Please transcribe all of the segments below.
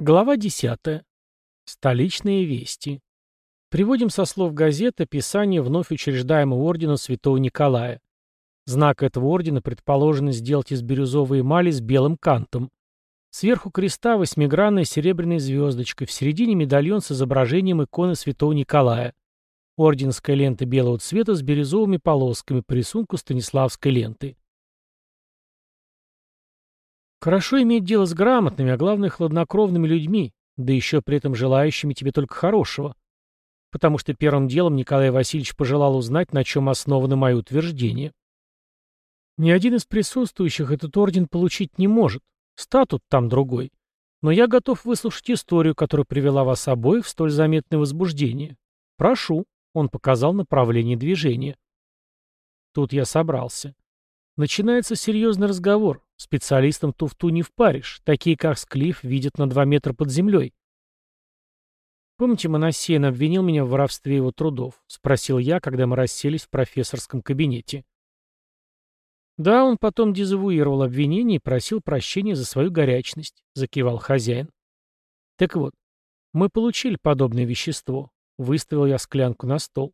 Глава 10. Столичные вести. Приводим со слов газет описание вновь учреждаемого ордена святого Николая. Знак этого ордена предположено сделать из бирюзовой эмали с белым кантом. Сверху креста восьмигранная серебряная звездочка, в середине медальон с изображением иконы святого Николая. Орденская лента белого цвета с бирюзовыми полосками по рисунку Станиславской ленты. Хорошо иметь дело с грамотными, а главное, хладнокровными людьми, да еще при этом желающими тебе только хорошего. Потому что первым делом Николай Васильевич пожелал узнать, на чем основаны мои утверждения. Ни один из присутствующих этот орден получить не может. Статут там другой. Но я готов выслушать историю, которая привела вас обоих в столь заметное возбуждение. Прошу. Он показал направление движения. Тут я собрался. Начинается серьезный разговор. Специалистам туфту не впаришь. Такие, как Склифф, видят на два метра под землей. «Помните, Моносейн обвинил меня в воровстве его трудов?» — спросил я, когда мы расселись в профессорском кабинете. «Да, он потом дезавуировал обвинение и просил прощения за свою горячность», — закивал хозяин. «Так вот, мы получили подобное вещество», — выставил я склянку на стол.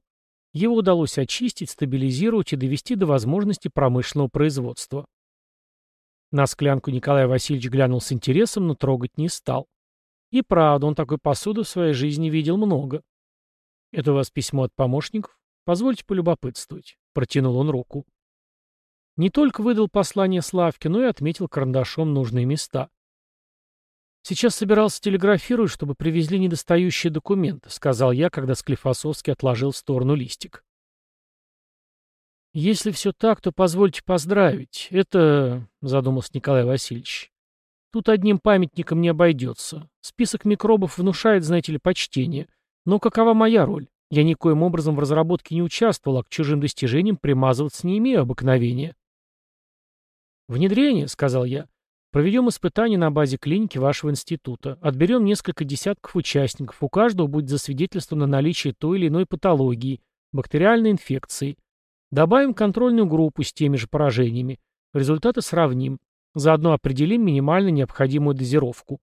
Его удалось очистить, стабилизировать и довести до возможности промышленного производства. На склянку Николай Васильевич глянул с интересом, но трогать не стал. И правда, он такой посуды в своей жизни видел много. «Это у вас письмо от помощников? Позвольте полюбопытствовать», — протянул он руку. Не только выдал послание Славке, но и отметил карандашом нужные места. «Сейчас собирался телеграфировать, чтобы привезли недостающие документы», — сказал я, когда Склифосовский отложил в сторону листик. «Если все так, то позвольте поздравить. Это...» — задумался Николай Васильевич. «Тут одним памятником не обойдется. Список микробов внушает, знаете ли, почтение. Но какова моя роль? Я никоим образом в разработке не участвовал, а к чужим достижениям примазываться не имею обыкновения». «Внедрение», — сказал я. Проведем испытания на базе клиники вашего института. Отберем несколько десятков участников. У каждого будет засвидетельствовано наличие той или иной патологии, бактериальной инфекции. Добавим контрольную группу с теми же поражениями. Результаты сравним. Заодно определим минимально необходимую дозировку.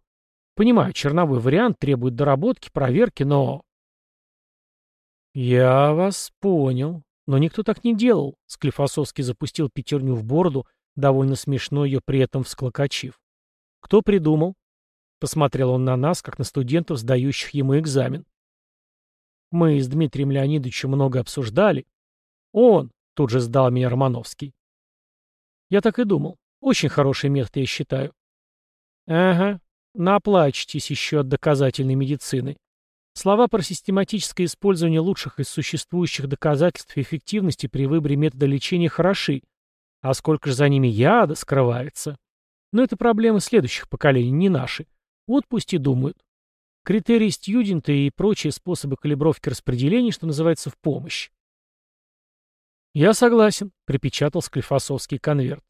Понимаю, черновой вариант требует доработки, проверки, но... Я вас понял. Но никто так не делал. Склифосовский запустил пятерню в бороду, довольно смешно ее при этом всклокочив. «Кто придумал?» Посмотрел он на нас, как на студентов, сдающих ему экзамен. Мы с Дмитрием Леонидовичем много обсуждали. Он тут же сдал меня Романовский. Я так и думал. Очень хороший метод, я считаю. Ага, наплачетесь еще от доказательной медицины. Слова про систематическое использование лучших из существующих доказательств эффективности при выборе метода лечения хороши, а сколько же за ними яда скрывается? Но это проблемы следующих поколений, не наши. Вот пусть и думают. Критерии студента и прочие способы калибровки распределений, что называется, в помощь. «Я согласен», — припечатал Склифосовский конверт.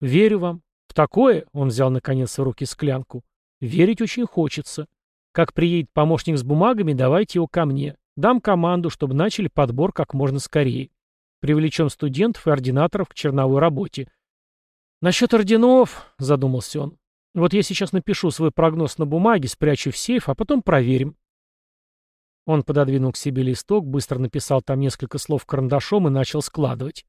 «Верю вам. В такое», — он взял наконец в руки склянку, — «верить очень хочется. Как приедет помощник с бумагами, давайте его ко мне. Дам команду, чтобы начали подбор как можно скорее. Привлечем студентов и ординаторов к черновой работе. Насчет орденов, задумался он. Вот я сейчас напишу свой прогноз на бумаге, спрячу в сейф, а потом проверим. Он пододвинул к себе листок, быстро написал там несколько слов карандашом и начал складывать.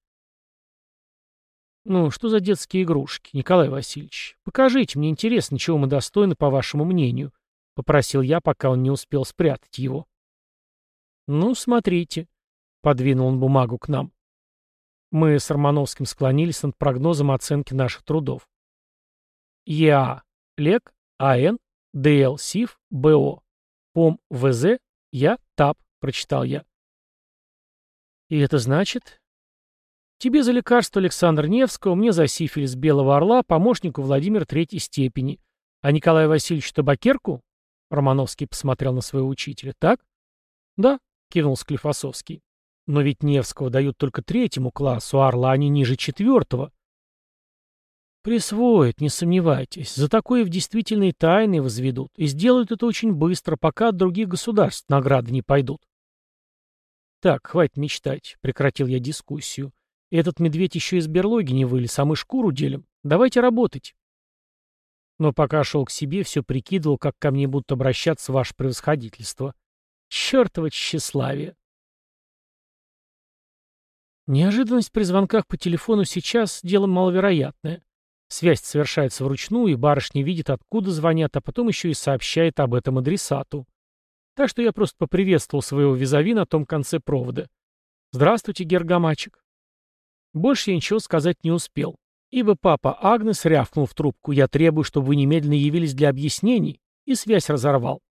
«Ну, что за детские игрушки, Николай Васильевич? Покажите, мне интересно, чего мы достойны, по вашему мнению», — попросил я, пока он не успел спрятать его. «Ну, смотрите», — подвинул он бумагу к нам. Мы с Романовским склонились над прогнозом оценки наших трудов. ЕА, ЛЕК, АН, ДЛ, СИФ, БО, ПОМ, ВЗ, Я, ТАП, прочитал я. И это значит? Тебе за лекарство Александр Невского, мне за сифилис Белого Орла, помощнику Владимир третьей степени. А Николаю Васильевичу табакерку? Романовский посмотрел на своего учителя. Так? Да, кивнул Склифосовский. Но ведь Невского дают только третьему классу, а Орлане ниже четвертого. Присвоят, не сомневайтесь. За такое в действительные тайны возведут. И сделают это очень быстро, пока от других государств награды не пойдут. Так, хватит мечтать, прекратил я дискуссию. Этот медведь еще из берлоги не вылез, а мы шкуру делим. Давайте работать. Но пока шел к себе, все прикидывал, как ко мне будут обращаться ваше превосходительство. Чертово тщеславие. Неожиданность при звонках по телефону сейчас – дело маловероятное. Связь совершается вручную, и барышня видит, откуда звонят, а потом еще и сообщает об этом адресату. Так что я просто поприветствовал своего визави на том конце провода. «Здравствуйте, Гергамачик». Больше я ничего сказать не успел, ибо папа Агнес рявкнул в трубку «Я требую, чтобы вы немедленно явились для объяснений», и связь разорвал.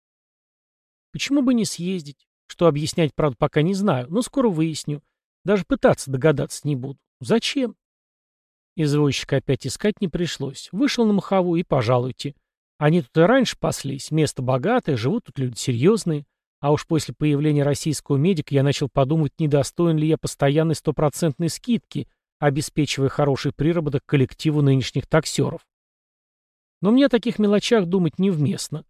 Почему бы не съездить? Что объяснять, правда, пока не знаю, но скоро выясню. Даже пытаться догадаться не буду. Зачем? Извозчика опять искать не пришлось. Вышел на маховую и пожалуйте. Они тут и раньше паслись, место богатое, живут тут люди серьезные. А уж после появления российского медика я начал подумать, недостоин ли я постоянной стопроцентной скидки, обеспечивая хороший приработок коллективу нынешних таксеров. Но мне о таких мелочах думать невместно.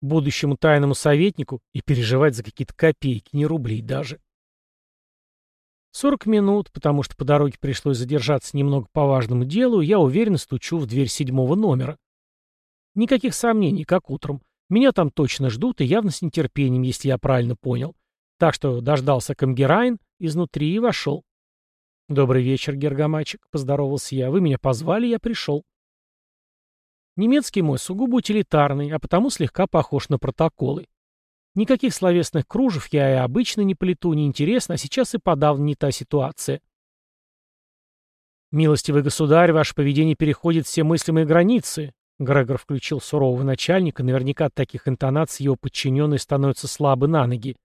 Будущему тайному советнику и переживать за какие-то копейки, не рублей даже. Сорок минут, потому что по дороге пришлось задержаться немного по важному делу, я уверенно стучу в дверь седьмого номера. Никаких сомнений, как утром. Меня там точно ждут и явно с нетерпением, если я правильно понял. Так что дождался Камгерайн изнутри и вошел. «Добрый вечер, Гергамачик», — поздоровался я. «Вы меня позвали, я пришел». Немецкий мой сугубо утилитарный, а потому слегка похож на протоколы. Никаких словесных кружев я и обычно не плету, не интересно, а сейчас и подавно не та ситуация. «Милостивый государь, ваше поведение переходит все мыслимые границы», Грегор включил сурового начальника, наверняка от таких интонаций его подчиненные становятся слабы на ноги.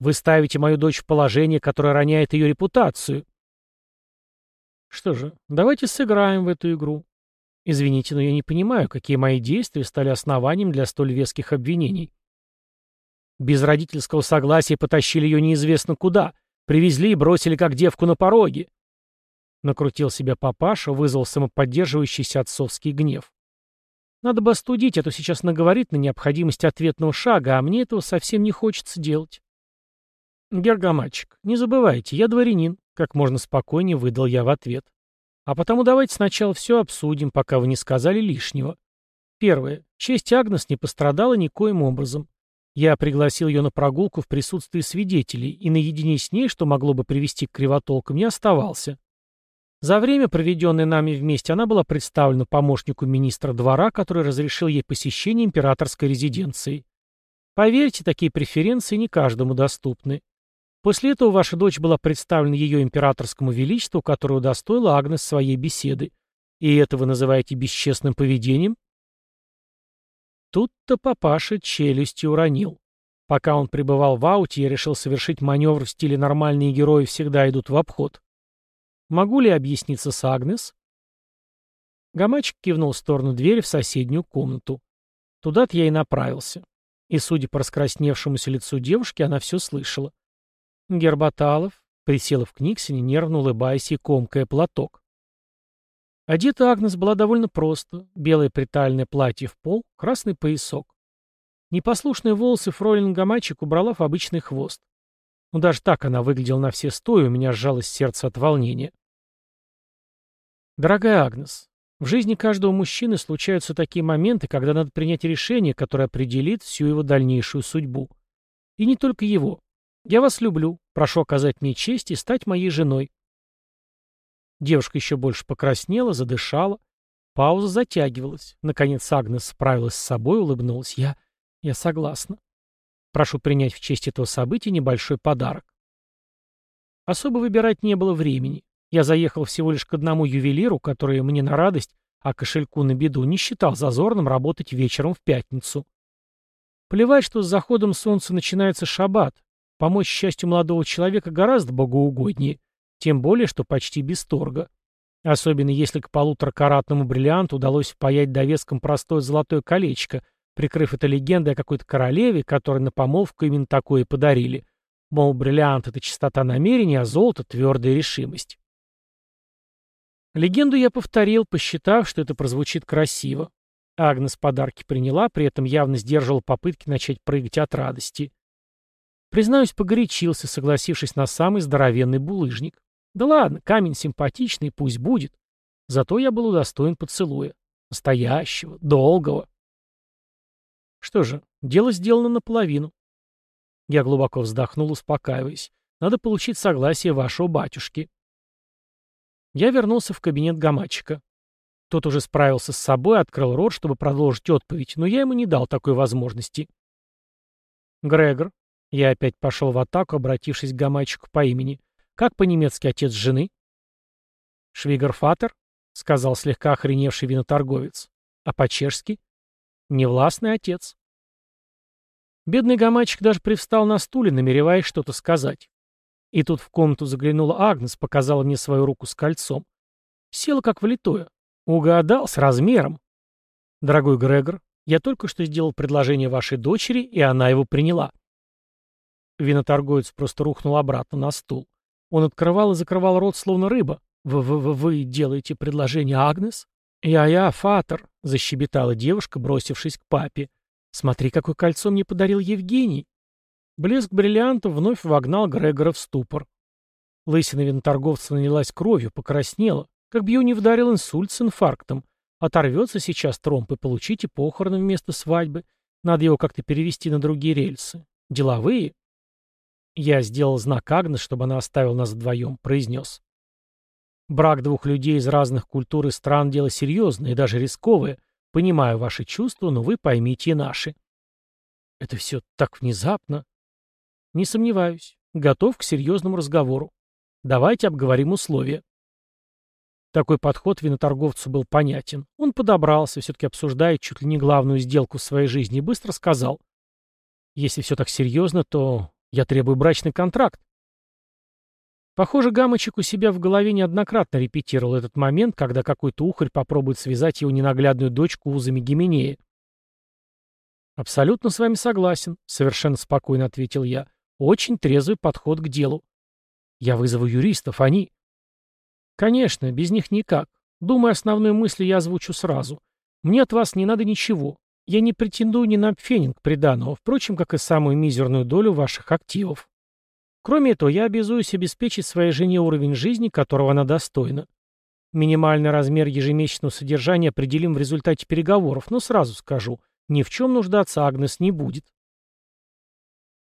«Вы ставите мою дочь в положение, которое роняет ее репутацию». «Что же, давайте сыграем в эту игру. Извините, но я не понимаю, какие мои действия стали основанием для столь веских обвинений». Без родительского согласия потащили ее неизвестно куда. Привезли и бросили как девку на пороге. Накрутил себя папаша, вызвал самоподдерживающийся отцовский гнев. Надо бы остудить, а то сейчас наговорит на необходимость ответного шага, а мне этого совсем не хочется делать. Гергамачик, не забывайте, я дворянин, как можно спокойнее выдал я в ответ. А потому давайте сначала все обсудим, пока вы не сказали лишнего. Первое. Честь Агнес не пострадала никоим образом. Я пригласил ее на прогулку в присутствии свидетелей, и наедине с ней, что могло бы привести к кривотолкам, не оставался. За время, проведенное нами вместе, она была представлена помощнику министра двора, который разрешил ей посещение императорской резиденции. Поверьте, такие преференции не каждому доступны. После этого ваша дочь была представлена ее императорскому величеству, которое удостоила Агнес своей беседы. И это вы называете бесчестным поведением? Тут-то папаша челюстью уронил. Пока он пребывал в ауте, я решил совершить маневр в стиле «нормальные герои всегда идут в обход». Могу ли объясниться с Агнес? Гамачик кивнул в сторону двери в соседнюю комнату. Туда-то я и направился. И, судя по раскрасневшемуся лицу девушки, она все слышала. Гербаталов присела в книгсине, нервно улыбаясь и комкая платок. Одета Агнес была довольно просто. Белое притальное платье в пол, красный поясок. Непослушные волосы фройлен Гамачик убрала в обычный хвост. Но даже так она выглядела на все сто, и у меня сжалось сердце от волнения. Дорогая Агнес, в жизни каждого мужчины случаются такие моменты, когда надо принять решение, которое определит всю его дальнейшую судьбу. И не только его. Я вас люблю, прошу оказать мне честь и стать моей женой. Девушка еще больше покраснела, задышала. Пауза затягивалась. Наконец Агнес справилась с собой, улыбнулась. Я... я согласна. Прошу принять в честь этого события небольшой подарок. Особо выбирать не было времени. Я заехал всего лишь к одному ювелиру, который мне на радость, а кошельку на беду не считал зазорным работать вечером в пятницу. Плевать, что с заходом солнца начинается шаббат. Помочь счастью молодого человека гораздо богоугоднее. Тем более, что почти без торга. Особенно если к полуторакаратному бриллианту удалось впаять довеском простое золотое колечко, прикрыв это легендой о какой-то королеве, которой на помолвку именно такое подарили. Мол, бриллиант — это чистота намерений, а золото — твердая решимость. Легенду я повторил, посчитав, что это прозвучит красиво. Агнес подарки приняла, при этом явно сдерживала попытки начать прыгать от радости. Признаюсь, погорячился, согласившись на самый здоровенный булыжник. Да ладно, камень симпатичный, пусть будет. Зато я был удостоен поцелуя. Настоящего, долгого. Что же, дело сделано наполовину. Я глубоко вздохнул, успокаиваясь. Надо получить согласие вашего батюшки. Я вернулся в кабинет гамачика. Тот уже справился с собой, открыл рот, чтобы продолжить отповедь, но я ему не дал такой возможности. Грегор. Я опять пошел в атаку, обратившись к гамачику по имени. Как по-немецки отец жены? Швигерфатер, сказал слегка охреневший виноторговец. А по-чешски? Невластный отец. Бедный гамачик даже привстал на стуле, намереваясь что-то сказать. И тут в комнату заглянула Агнес, показала мне свою руку с кольцом. Села как влитое. Угадал с размером. Дорогой Грегор, я только что сделал предложение вашей дочери, и она его приняла. Виноторговец просто рухнул обратно на стул. Он открывал и закрывал рот, словно рыба. «Вы, вы, вы, делаете предложение Агнес?» «Я-я, фатер», — защебетала девушка, бросившись к папе. «Смотри, какое кольцо мне подарил Евгений». Блеск бриллиантов вновь вогнал Грегора в ступор. Лысина виноторговца налилась кровью, покраснела, как бы ее не вдарил инсульт с инфарктом. Оторвется сейчас тромб и получите похороны вместо свадьбы. Надо его как-то перевести на другие рельсы. Деловые. Я сделал знак Агнес, чтобы она оставила нас вдвоем, произнес. Брак двух людей из разных культур и стран – дело серьезное и даже рисковое. Понимаю ваши чувства, но вы поймите и наши. Это все так внезапно. Не сомневаюсь. Готов к серьезному разговору. Давайте обговорим условия. Такой подход виноторговцу был понятен. Он подобрался, все-таки обсуждая чуть ли не главную сделку в своей жизни, и быстро сказал. «Если все так серьезно, то я требую брачный контракт». Похоже, Гамочек у себя в голове неоднократно репетировал этот момент, когда какой-то ухарь попробует связать его ненаглядную дочку узами Гименея. «Абсолютно с вами согласен», — совершенно спокойно ответил я. Очень трезвый подход к делу. Я вызову юристов, они... Конечно, без них никак. Думаю, основные мысли я озвучу сразу. Мне от вас не надо ничего. Я не претендую ни на пфенинг приданого, впрочем, как и самую мизерную долю ваших активов. Кроме этого, я обязуюсь обеспечить своей жене уровень жизни, которого она достойна. Минимальный размер ежемесячного содержания определим в результате переговоров, но сразу скажу, ни в чем нуждаться Агнес не будет.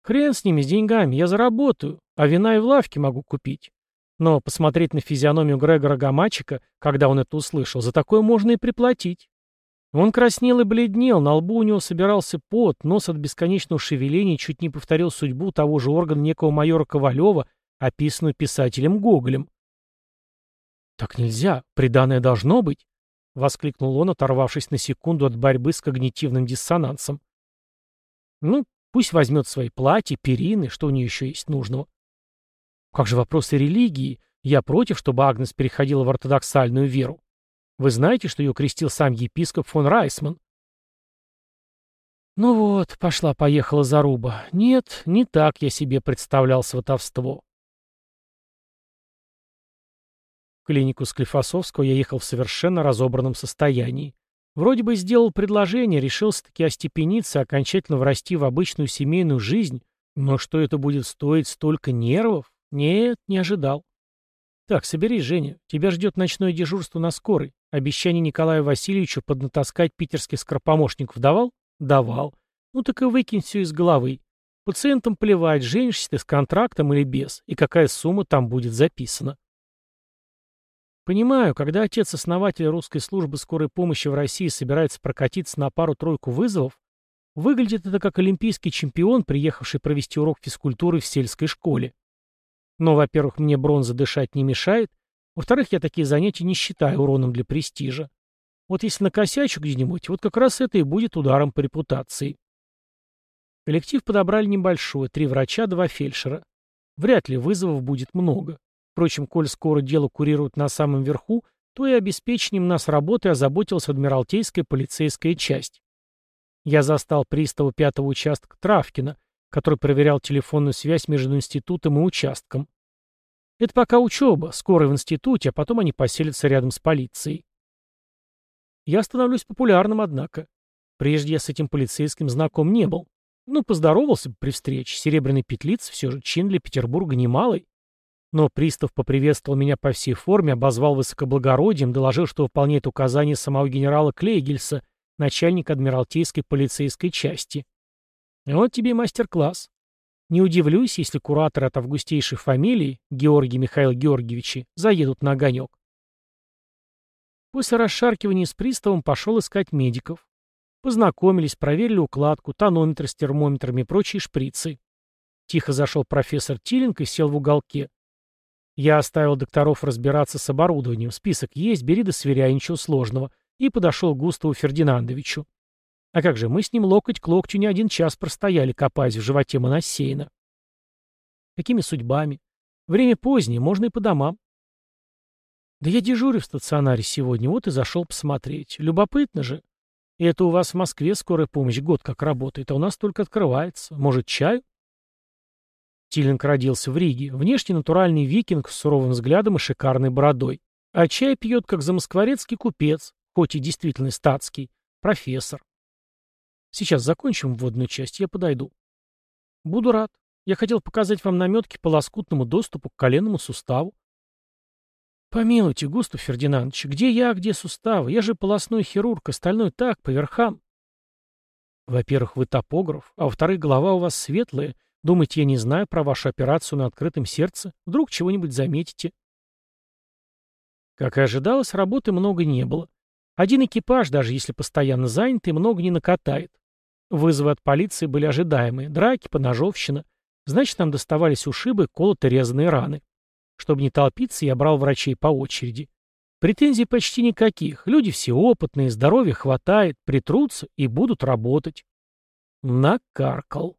Хрен с ними, с деньгами, я заработаю, а вина и в лавке могу купить. Но посмотреть на физиономию Грегора Гамачика, когда он это услышал, за такое можно и приплатить. Он краснел и бледнел, на лбу у него собирался пот, нос от бесконечного шевеления чуть не повторил судьбу того же органа некого майора Ковалева, описанную писателем Гоголем. «Так нельзя, преданное должно быть», — воскликнул он, оторвавшись на секунду от борьбы с когнитивным диссонансом. «Ну, Пусть возьмет свои платья, перины, что у нее еще есть нужного. Как же вопросы религии? Я против, чтобы Агнес переходила в ортодоксальную веру. Вы знаете, что ее крестил сам епископ фон Райсман? Ну вот, пошла-поехала заруба. Нет, не так я себе представлял сватовство. В клинику Склифосовского я ехал в совершенно разобранном состоянии. Вроде бы сделал предложение, решился-таки остепениться, окончательно врасти в обычную семейную жизнь, но что это будет стоить столько нервов? Нет, не ожидал. Так, соберись, Женя, тебя ждет ночное дежурство на скорой. Обещание Николаю Васильевичу поднатаскать питерских скоропомощников давал? Давал. Ну так и выкинь все из головы. Пациентам плевать, женишься ты с контрактом или без, и какая сумма там будет записана. Понимаю, когда отец-основатель русской службы скорой помощи в России собирается прокатиться на пару-тройку вызовов, выглядит это как олимпийский чемпион, приехавший провести урок физкультуры в сельской школе. Но, во-первых, мне бронза дышать не мешает, во-вторых, я такие занятия не считаю уроном для престижа. Вот если накосячу где-нибудь, вот как раз это и будет ударом по репутации. Коллектив подобрали небольшой, три врача, два фельдшера. Вряд ли вызовов будет много. Впрочем, коль скоро дело курируют на самом верху, то и обеспечением нас работы озаботилась Адмиралтейская полицейская часть. Я застал пристава пятого участка Травкина, который проверял телефонную связь между институтом и участком. Это пока учеба, скоро в институте, а потом они поселятся рядом с полицией. Я становлюсь популярным, однако. Прежде я с этим полицейским знаком не был. Ну, поздоровался бы при встрече. Серебряный петлиц все же чин для Петербурга немалый. Но пристав поприветствовал меня по всей форме, обозвал высокоблагородием, доложил, что выполняет указания самого генерала Клейгельса, начальника Адмиралтейской полицейской части. Вот тебе мастер-класс. Не удивлюсь, если кураторы от августейшей фамилии, Георгий Михаил Георгиевичи, заедут на огонек. После расшаркивания с приставом пошел искать медиков. Познакомились, проверили укладку, тонометр с термометрами и прочие шприцы. Тихо зашел профессор Тилинг и сел в уголке. Я оставил докторов разбираться с оборудованием. Список есть, бери да сверяй, ничего сложного. И подошел к Густаву Фердинандовичу. А как же, мы с ним локоть к локтю не один час простояли, копаясь в животе Моносеина. Какими судьбами? Время позднее, можно и по домам. Да я дежурю в стационаре сегодня, вот и зашел посмотреть. Любопытно же. И это у вас в Москве скорая помощь год как работает, а у нас только открывается. Может, чаю? Тиллинг родился в Риге. Внешне натуральный викинг с суровым взглядом и шикарной бородой. А чай пьет, как замоскворецкий купец, хоть и действительно статский, профессор. Сейчас закончим вводную часть, я подойду. Буду рад. Я хотел показать вам наметки по лоскутному доступу к коленному суставу. Помилуйте, Густав Фердинандович, где я, где суставы? Я же полостной хирург, остальное так, по верхам. Во-первых, вы топограф, а во-вторых, голова у вас светлая. Думаете, я не знаю про вашу операцию на открытом сердце? Вдруг чего-нибудь заметите? Как и ожидалось, работы много не было. Один экипаж, даже если постоянно занятый, много не накатает. Вызовы от полиции были ожидаемые. Драки, поножовщина. Значит, нам доставались ушибы, колото-резанные раны. Чтобы не толпиться, я брал врачей по очереди. Претензий почти никаких. Люди все опытные, здоровья хватает, притрутся и будут работать. Накаркал.